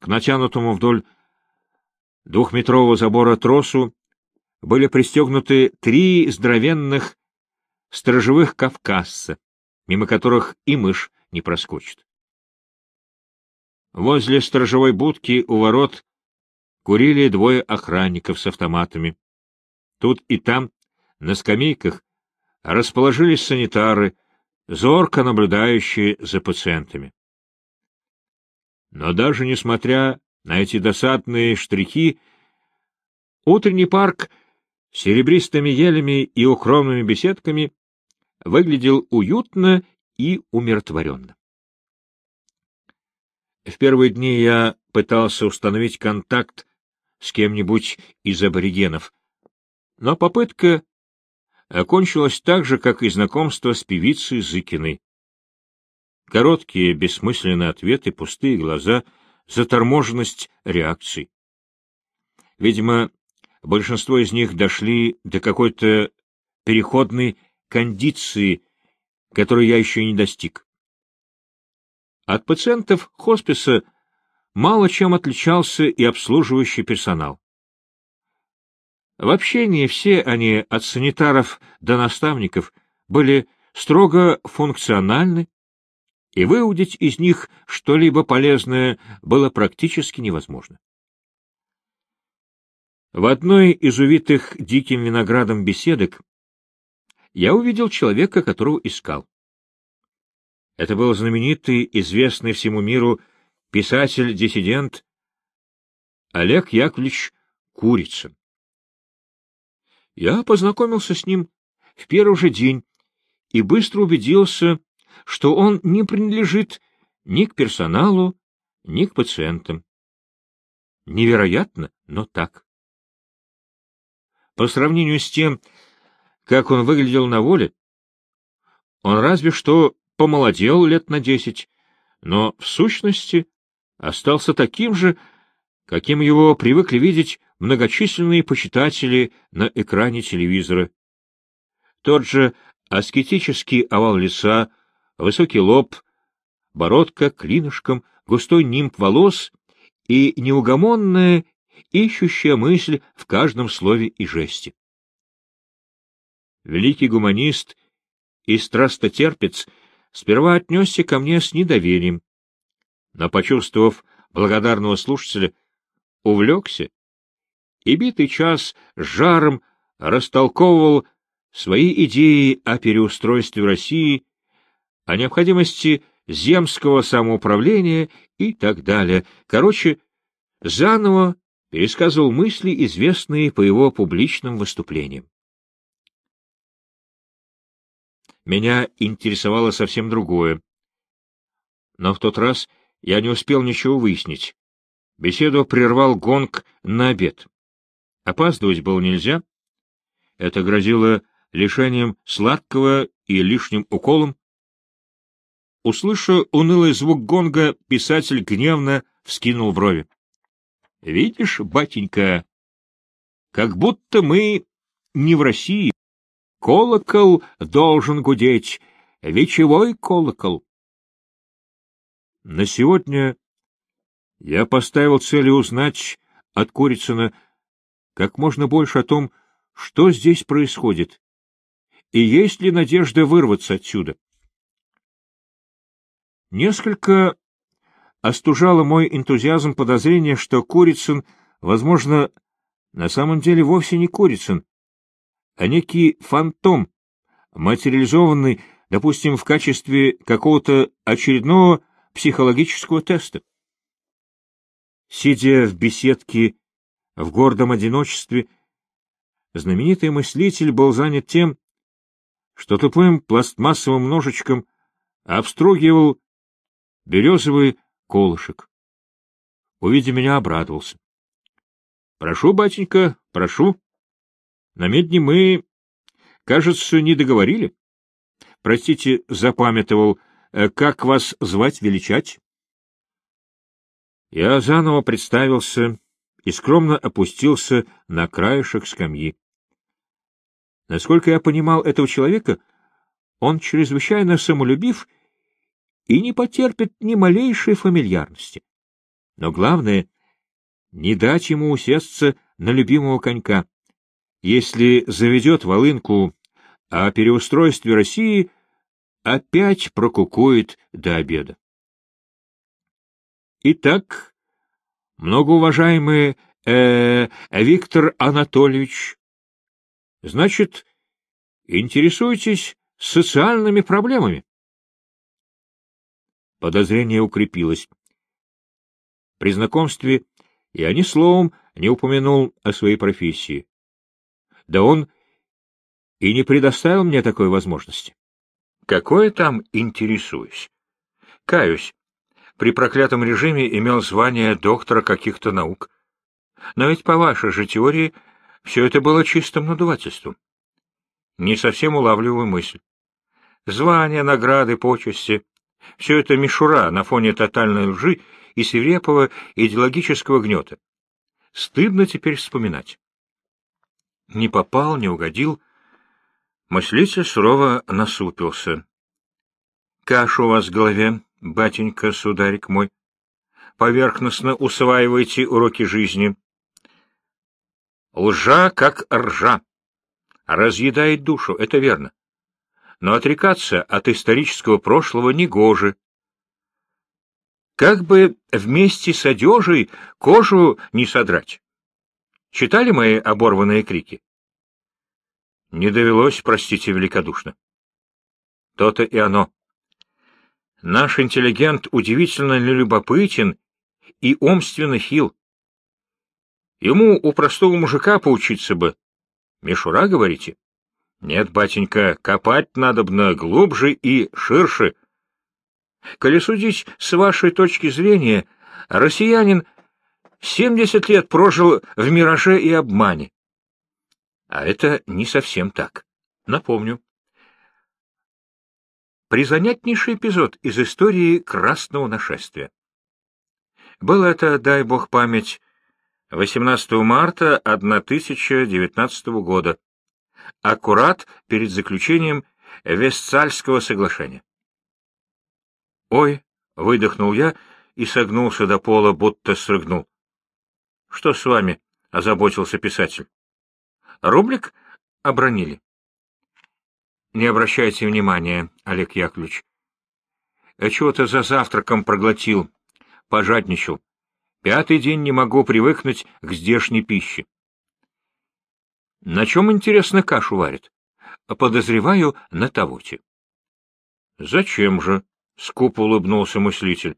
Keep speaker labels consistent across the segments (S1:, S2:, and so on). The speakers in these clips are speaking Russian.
S1: К натянутому вдоль двухметрового забора тросу были пристегнуты три здоровенных сторожевых кавказца, мимо которых и мышь не проскочит. Возле сторожевой будки у ворот курили двое охранников с автоматами. Тут и там, на скамейках, расположились санитары, зорко наблюдающие за пациентами. Но даже несмотря на эти досадные штрихи, утренний парк с серебристыми елями и укромными беседками выглядел уютно и умиротворенно. В первые дни я пытался установить контакт с кем-нибудь из аборигенов, но попытка окончилась так же, как и знакомство с певицей Зыкиной. Короткие, бессмысленные ответы, пустые глаза, заторможенность реакций. Видимо, большинство из них дошли до какой-то переходной кондиции, которой я еще не достиг. От пациентов хосписа мало чем отличался и обслуживающий персонал. В общении все они, от санитаров до наставников, были строго функциональны, и выудить из них что-либо полезное было практически невозможно. В одной из увитых диким виноградом беседок я увидел человека, которого искал. Это был знаменитый, известный всему миру писатель-диссидент Олег Яковлевич Курицын. Я познакомился с ним в первый же день и быстро убедился, что он не принадлежит ни к персоналу, ни к пациентам. Невероятно, но так. По сравнению с тем, как он выглядел на воле, он разве что помолодел лет на десять, но в сущности остался таким же, каким его привыкли видеть многочисленные почитатели на экране телевизора. Тот же аскетический овал лица, высокий лоб, бородка клинышком, густой нимб волос и неугомонная, ищущая мысль в каждом слове и жесте. Великий гуманист и страстотерпец сперва отнесся ко мне с недоверием, но, почувствовав благодарного слушателя, увлекся и битый час с жаром растолковывал свои идеи о переустройстве России, о необходимости земского самоуправления и так далее. Короче, заново пересказывал мысли, известные по его публичным выступлениям. Меня интересовало совсем другое. Но в тот раз я не успел ничего выяснить. Беседу прервал гонг на обед. Опаздывать было нельзя. Это грозило лишением сладкого и лишним уколом. Услыша унылый звук гонга, писатель гневно вскинул брови. — Видишь, батенька, как будто мы не в России. Колокол должен гудеть, вечевой колокол. На сегодня я поставил целью узнать от Курицына как можно больше о том, что здесь происходит, и есть ли надежда вырваться отсюда. Несколько остужало мой энтузиазм подозрение, что Курицын, возможно, на самом деле вовсе не Курицын, а некий фантом, материализованный, допустим, в качестве какого-то очередного психологического теста. Сидя в беседке в гордом одиночестве, знаменитый мыслитель был занят тем, что тупым пластмассовым ножичком обстругивал березовый колышек. Увидя меня, обрадовался. — Прошу, батенька, прошу. На медне мы, кажется, не договорили. Простите, запамятовал, э, как вас звать, величать? Я заново представился и скромно опустился на краешек скамьи. Насколько я понимал этого человека, он чрезвычайно самолюбив и не потерпит ни малейшей фамильярности. Но главное — не дать ему усесться на любимого конька. Если заведет волынку о переустройстве России, опять прокукует до обеда. Итак, многоуважаемый э, Виктор Анатольевич, значит, интересуетесь социальными проблемами? Подозрение укрепилось. При знакомстве я ни словом не упомянул о своей профессии. Да он и не предоставил мне такой возможности. Какое там интересуюсь? Каюсь. При проклятом режиме имел звание доктора каких-то наук. Но ведь по вашей же теории все это было чистым надувательством. Не совсем улавливаю мысль. Звания, награды, почести — все это мишура на фоне тотальной лжи и свирепого идеологического гнета. Стыдно теперь вспоминать. Не попал, не угодил. Мыслитель сурово насупился. — Каша у вас в голове, батенька, сударик мой. Поверхностно усваивайте уроки жизни. Лжа, как ржа. Разъедает душу, это верно. Но отрекаться от исторического прошлого негоже. Как бы вместе с одежей кожу не содрать. Читали мои оборванные крики? Не довелось, простите великодушно. То-то и оно. Наш интеллигент удивительно любопытен и умственно хил. Ему у простого мужика поучиться бы. Мишура, говорите? Нет, батенька, копать надобно глубже и ширше. Коли судить с вашей точки зрения, россиянин семьдесят лет прожил в мираже и обмане. А это не совсем так. Напомню. Призанятнейший эпизод из истории Красного нашествия. Было это, дай бог память, 18 марта 1019 года, аккурат перед заключением Вестсальского соглашения. «Ой!» — выдохнул я и согнулся до пола, будто срыгнул. «Что с вами?» — озаботился писатель. «Рублик обронили?» «Не обращайте внимания, Олег Яковлевич. Чего-то за завтраком проглотил, пожадничал. Пятый день не могу привыкнуть к здешней пище. На чем, интересно, кашу варят? Подозреваю, на тавоте. Зачем же? — скупо улыбнулся мыслитель.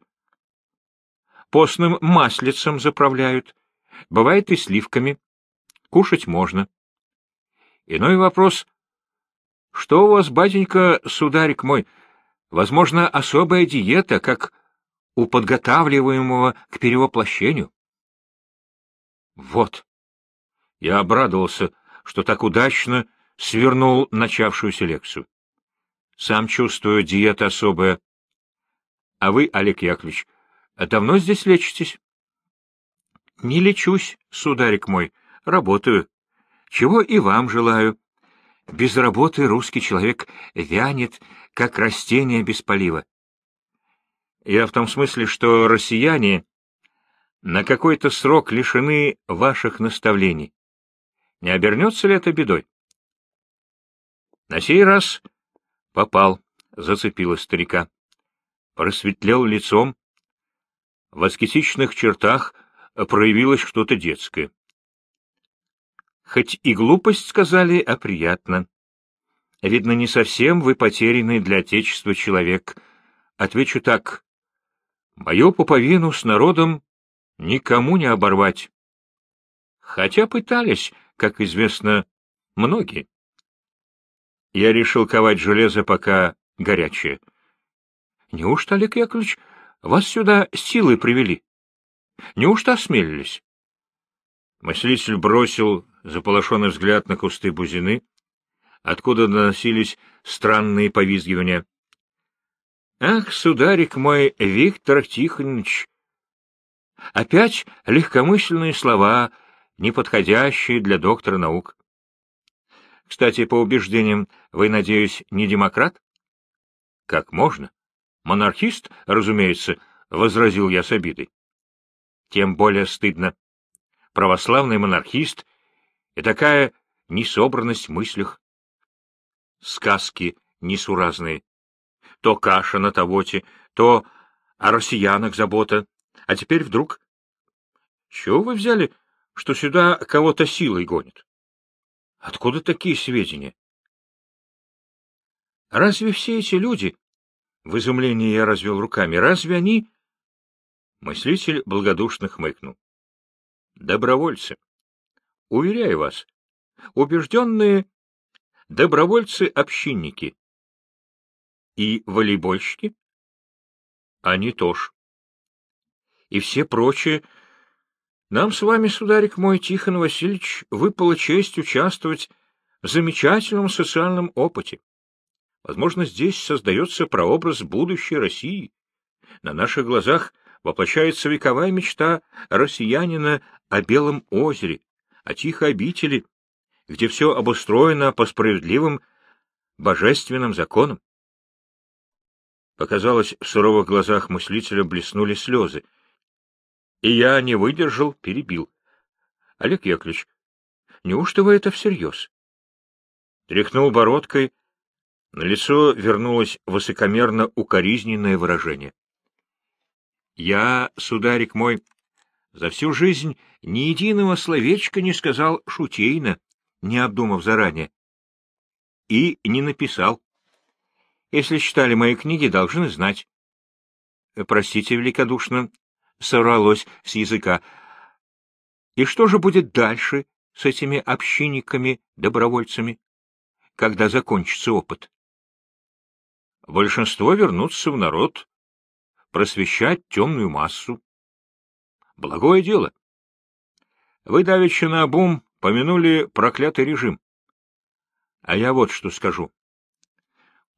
S1: Постным маслицем заправляют. Бывает и сливками. Кушать можно. Иной вопрос. Что у вас, батенька, сударик мой, возможно, особая диета, как у подготавливаемого к перевоплощению. Вот. Я обрадовался, что так удачно свернул начавшуюся лекцию. Сам чувствую, диета особая. А вы, Олег Яковлевич, давно здесь лечитесь? Не лечусь, сударик мой, работаю. Чего и вам желаю. Без работы русский человек вянет, как растение без полива. Я в том смысле, что россияне на какой-то срок лишены ваших наставлений. Не обернется ли это бедой? На сей раз попал, зацепила старика. Просветлел лицом. В аскетичных чертах проявилось что-то детское. Хоть и глупость сказали, а приятно. Видно, не совсем вы потерянный для Отечества человек. Отвечу так. Мою пуповину с народом никому не оборвать. Хотя пытались, как известно, многие. Я решил ковать железо, пока горячее. Неужто, Олег Яковлевич, вас сюда силой привели? Неужто осмелились? Мыслитель бросил заполошенный взгляд на кусты бузины, откуда доносились странные повизгивания. Ах, сударик мой, Виктор Тихонович! Опять легкомысленные слова, неподходящие для доктора наук. Кстати, по убеждениям, вы, надеюсь, не демократ? Как можно? Монархист, разумеется, — возразил я с обидой. тем более стыдно. Православный монархист и такая несобранность в мыслях. Сказки несуразные. То каша на тавоте, то о россиянах забота, а теперь вдруг... Чего вы взяли, что сюда кого-то силой гонит? Откуда такие сведения? Разве все эти люди... В изумлении я развел руками. Разве они... Мыслитель благодушно хмыкнул. Добровольцы. Уверяю вас, убежденные добровольцы-общинники. И волейбольщики? Они тоже. И все прочие. Нам с вами, сударик мой, Тихон Васильевич, выпала честь участвовать в замечательном социальном опыте. Возможно, здесь создается прообраз будущей России. На наших глазах воплощается вековая мечта россиянина о Белом озере, о тихой обители, где все обустроено по справедливым божественным законам. Показалось, в суровых глазах мыслителя блеснули слезы. И я не выдержал, перебил. — Олег Яковлевич, неужто вы это всерьез? Тряхнул бородкой, на лицо вернулось высокомерно-укоризненное выражение. — Я, сударик мой, за всю жизнь ни единого словечка не сказал шутейно, не обдумав заранее. И не написал. Если читали мои книги, должны знать. Простите великодушно, сорвалось с языка. И что же будет дальше с этими общинниками-добровольцами, когда закончится опыт? Большинство вернутся в народ, просвещать темную массу. Благое дело. Вы, давеча на обум, помянули проклятый режим. А я вот что скажу.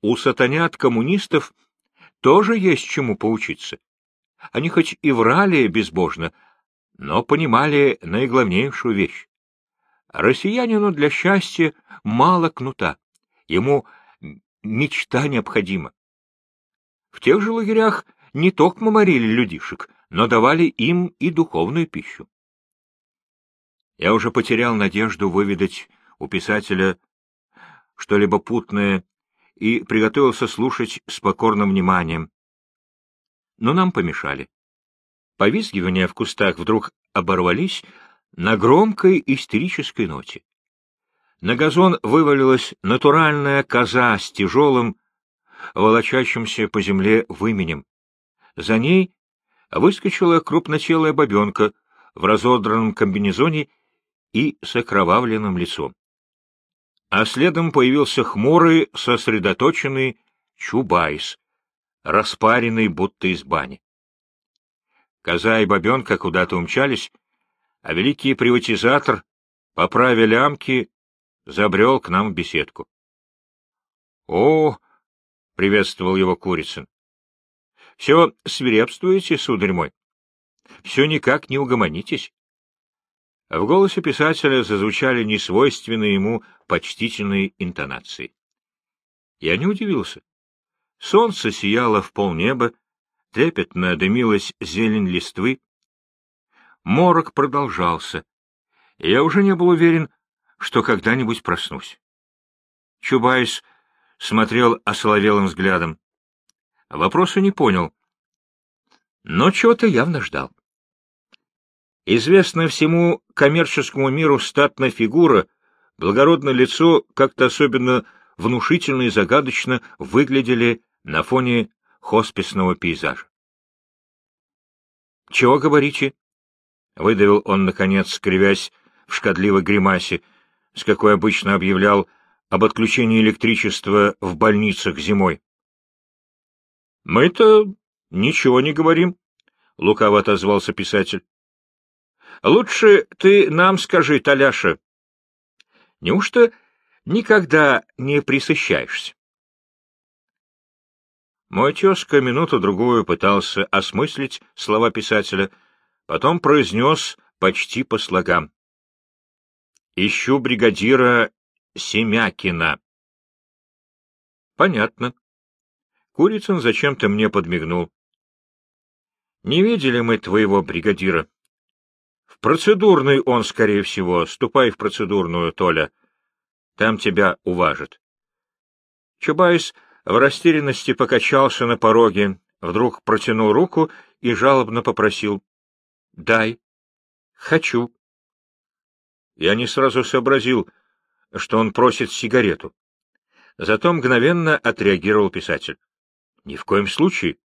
S1: У сатанят-коммунистов тоже есть чему поучиться. Они хоть и врали безбожно, но понимали наиглавнейшую вещь. Россиянину для счастья мало кнута, ему мечта необходима. В тех же лагерях не только морили людишек, но давали им и духовную пищу. Я уже потерял надежду выведать у писателя что-либо путное и приготовился слушать с покорным вниманием. Но нам помешали. Повизгивания в кустах вдруг оборвались на громкой истерической ноте. На газон вывалилась натуральная коза с тяжелым, волочащимся по земле выменем. За ней выскочила крупнотелая бабенка в разодранном комбинезоне и с окровавленным лицом а следом появился хмурый, сосредоточенный Чубайс, распаренный будто из бани. Коза и бабенка куда-то умчались, а великий приватизатор, поправя лямки, забрел к нам в беседку. — О! — приветствовал его Курицын. — Все свирепствуете, сударь мой? Все никак не угомонитесь? В голосе писателя зазвучали несвойственные ему почтительные интонации. Я не удивился. Солнце сияло в полнеба, трепетно дымилась зелень листвы. Морок продолжался, я уже не был уверен, что когда-нибудь проснусь. Чубайс смотрел осоловелым взглядом. Вопроса не понял, но чего-то явно ждал. Известная всему коммерческому миру статная фигура, благородное лицо как-то особенно внушительно и загадочно выглядели на фоне хосписного пейзажа. — Чего говорите? — выдавил он, наконец, скривясь в шкодливой гримасе, с какой обычно объявлял об отключении электричества в больницах зимой. — Мы-то ничего не говорим, — лукаво отозвался писатель. Лучше ты нам скажи, Таляша, неужто никогда не присыщаешься? Мой тезка минуту-другую пытался осмыслить слова писателя, потом произнес почти по слогам. «Ищу бригадира Семякина». «Понятно». Курицын зачем-то мне подмигнул. «Не видели мы твоего бригадира. Процедурный он, скорее всего. Ступай в процедурную, Толя. Там тебя уважат. Чубайс в растерянности покачался на пороге, вдруг протянул руку и жалобно попросил. — Дай. — Хочу. Я не сразу сообразил, что он просит сигарету. Зато мгновенно отреагировал писатель. — Ни в коем случае.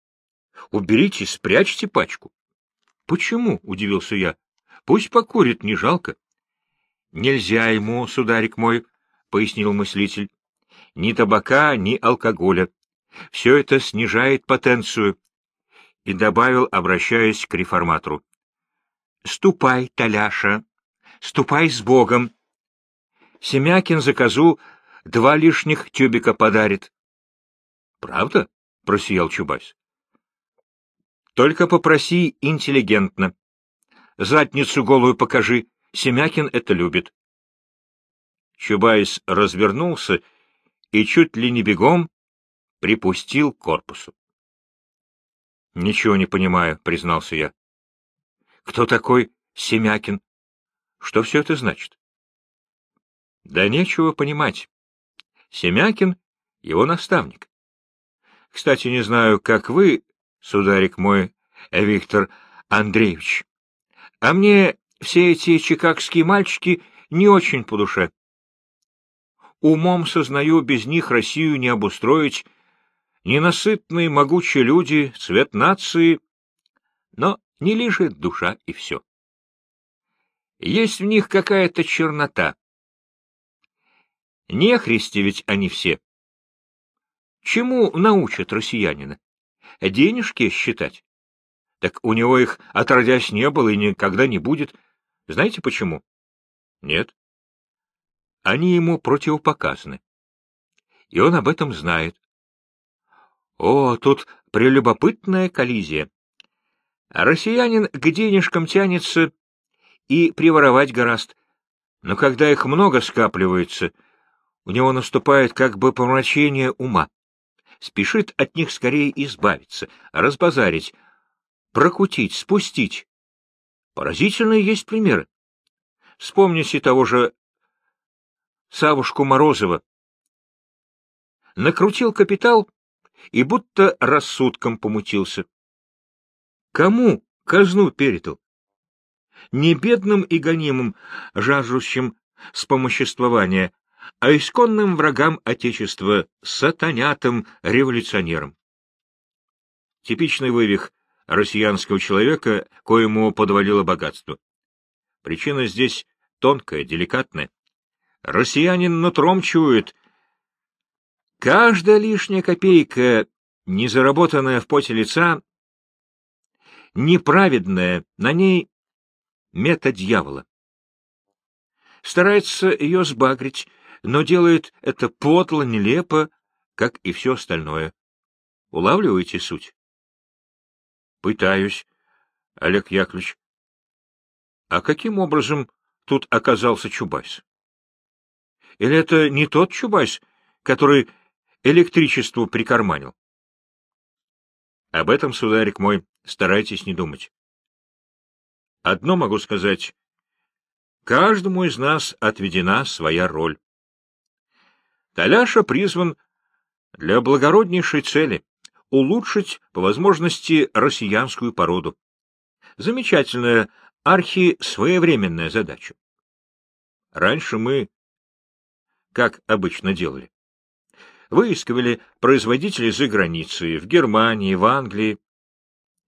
S1: Уберите, спрячьте пачку. — Почему? — удивился я. — Пусть покурит, не жалко. — Нельзя ему, сударик мой, — пояснил мыслитель. — Ни табака, ни алкоголя. Все это снижает потенцию. И добавил, обращаясь к реформатору. — Ступай, Таляша, ступай с Богом. Семякин за козу два лишних тюбика подарит. — Правда? — просиял Чубайс. — Только попроси интеллигентно. Задницу голую покажи. Семякин это любит. Чубайс развернулся и чуть ли не бегом припустил к корпусу. — Ничего не понимаю, — признался я. — Кто такой Семякин? Что все это значит? — Да нечего понимать. Семякин — его наставник. Кстати, не знаю, как вы, сударик мой, Виктор Андреевич, а мне все эти чикагские мальчики не очень по душе. Умом сознаю, без них Россию не обустроить, ненасытные могучие люди, цвет нации, но не лежит душа и все. Есть в них какая-то чернота. Нехристи ведь они все. Чему научат россиянина? Денежки считать? Так у него их отродясь не было и никогда не будет. Знаете почему? Нет. Они ему противопоказаны. И он об этом знает. О, тут прелюбопытная коллизия. Россиянин к денежкам тянется и приворовать гораст, но когда их много скапливается, у него наступает как бы помрачение ума. Спешит от них скорее избавиться, разбазарить, прокутить, спустить. Поразительные есть примеры. Вспомните того же Савушку Морозова. Накрутил капитал и будто рассудком помутился. Кому казну передал? Не бедным и гонимым, жаждущим вспомоществования, а исконным врагам Отечества, сатанятам, революционерам. Типичный вывих россиянского человека, коему подвалило богатство. Причина здесь тонкая, деликатная. Россиянин нутром чует. Каждая лишняя копейка, не заработанная в поте лица, неправедная, на ней мета дьявола. Старается ее сбагрить, но делает это подло, нелепо, как и все остальное. Улавливаете суть? Пытаюсь, Олег Яковлевич. А каким образом тут оказался Чубайс? Или это не тот Чубайс, который электричество прикарманил? Об этом, сударик мой, старайтесь не думать. Одно могу сказать. Каждому из нас отведена своя роль. Таляша призван для благороднейшей цели — улучшить, по возможности, россиянскую породу. Замечательная, архи-своевременная задача. Раньше мы, как обычно делали, выискивали производителей за границей, в Германии, в Англии,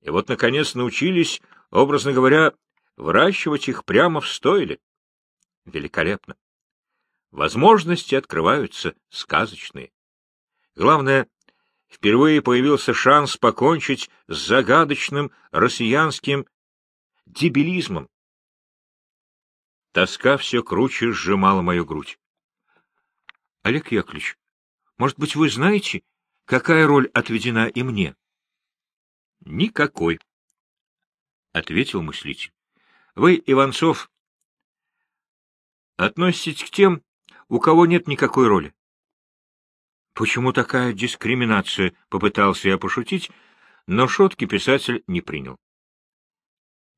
S1: и вот, наконец, научились, образно говоря, выращивать их прямо в стойле. Великолепно. Возможности открываются сказочные. Главное, впервые появился шанс покончить с загадочным россиянским дебилизмом. Тоска все круче сжимала мою грудь. — Олег Яковлевич, может быть, вы знаете, какая роль отведена и мне? — Никакой, — ответил мыслитель. — Вы, Иванцов, относитесь к тем, у кого нет никакой роли. Почему такая дискриминация? Попытался я пошутить, но шутки писатель не принял.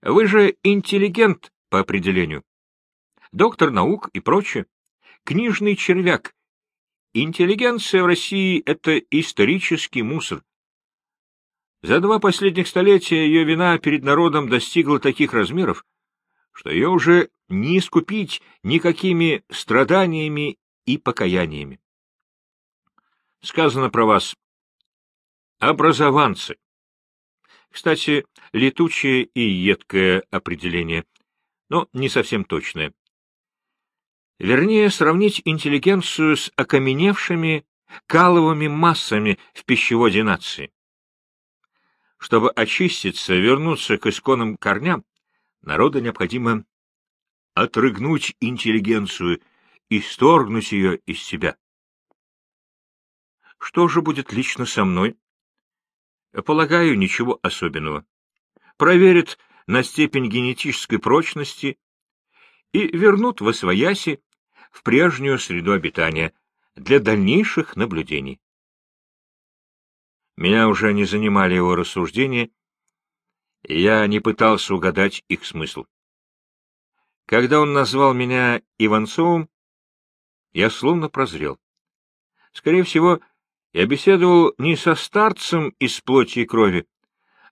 S1: Вы же интеллигент, по определению. Доктор наук и прочее. Книжный червяк. Интеллигенция в России — это исторический мусор. За два последних столетия ее вина перед народом достигла таких размеров, что ее уже не искупить никакими страданиями и покаяниями. Сказано про вас «образованцы». Кстати, летучее и едкое определение, но не совсем точное. Вернее, сравнить интеллигенцию с окаменевшими каловыми массами в пищеводе нации. Чтобы очиститься, вернуться к исконным корням, народу необходимо отрыгнуть интеллигенцию, и сторгнуть ее из себя. Что же будет лично со мной? Полагаю, ничего особенного. Проверят на степень генетической прочности и вернут в освояси в прежнюю среду обитания для дальнейших наблюдений. Меня уже не занимали его рассуждения, и я не пытался угадать их смысл. Когда он назвал меня Иванцовым, я словно прозрел. Скорее всего, я беседовал не со старцем из плоти и крови,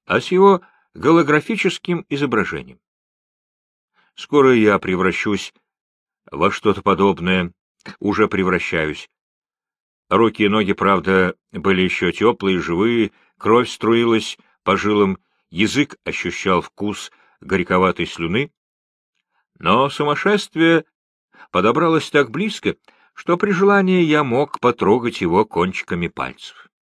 S1: а с его голографическим изображением. Скоро я превращусь во что-то подобное, уже превращаюсь. Руки и ноги, правда, были еще теплые, живые, кровь струилась по жилам, язык ощущал вкус горьковатой слюны. Но сумасшествие подобралось так близко, что при желании я мог потрогать его кончиками пальцев.